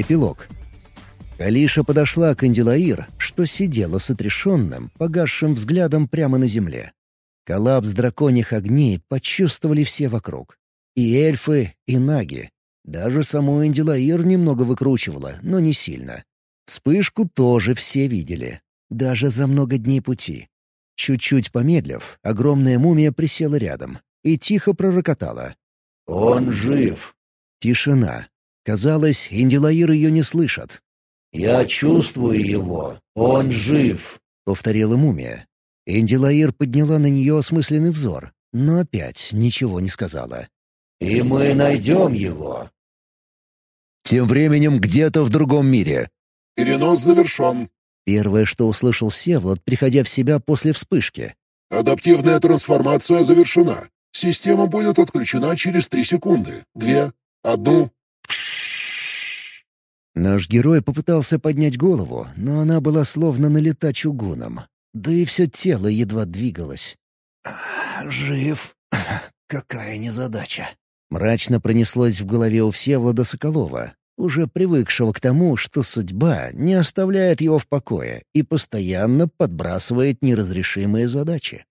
Эпилог. Калиша подошла к Андилаир, что сидела с отрешенным, погасшим взглядом прямо на земле. Коллапс драконьих огней почувствовали все вокруг. И эльфы, и наги. Даже саму Эндилаир немного выкручивала, но не сильно. Вспышку тоже все видели. Даже за много дней пути. Чуть-чуть помедлив, огромная мумия присела рядом и тихо пророкотала. «Он жив!» Тишина. Казалось, Индилаир ее не слышат. «Я чувствую его. Он жив!» — повторила мумия. Индилаир подняла на нее осмысленный взор, но опять ничего не сказала. «И мы найдем его!» Тем временем где-то в другом мире. «Перенос завершен». Первое, что услышал Всеволод, приходя в себя после вспышки. «Адаптивная трансформация завершена. Система будет отключена через три секунды. Две, одну, Наш герой попытался поднять голову, но она была словно налита чугуном. Да и все тело едва двигалось. «Жив. Какая незадача!» Мрачно пронеслось в голове у Всеволода Соколова, уже привыкшего к тому, что судьба не оставляет его в покое и постоянно подбрасывает неразрешимые задачи.